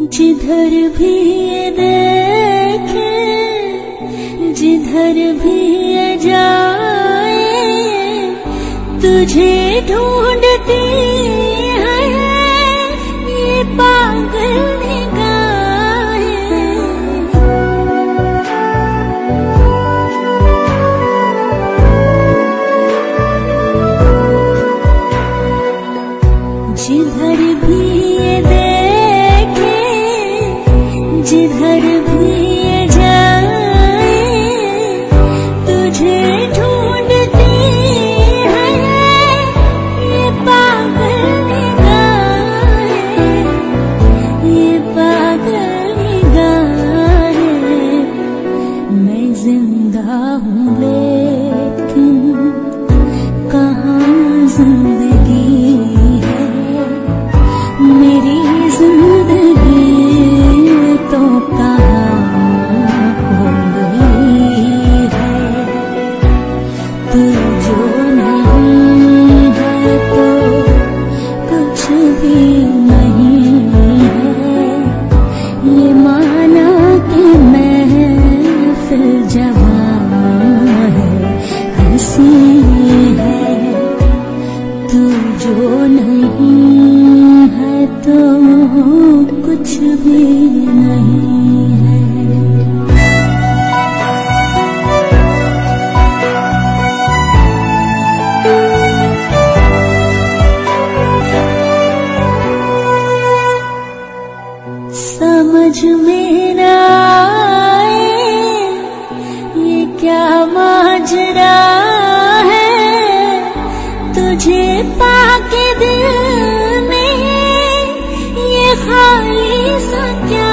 जिधर भी देखे, जिधर भी जाए, तुझे ढूंढती है, ये पागल जिधर भी ये देखे जिधर भी जाए, तुझे ढूंढती है, ये पागल निगाहें ये पागल निगाहें मैं ज़िंदा हूँ लेकिन कहाँ ज़िंदगी है तू जो नहीं है तो कुछ भी नहीं। समझ में ना Yeah.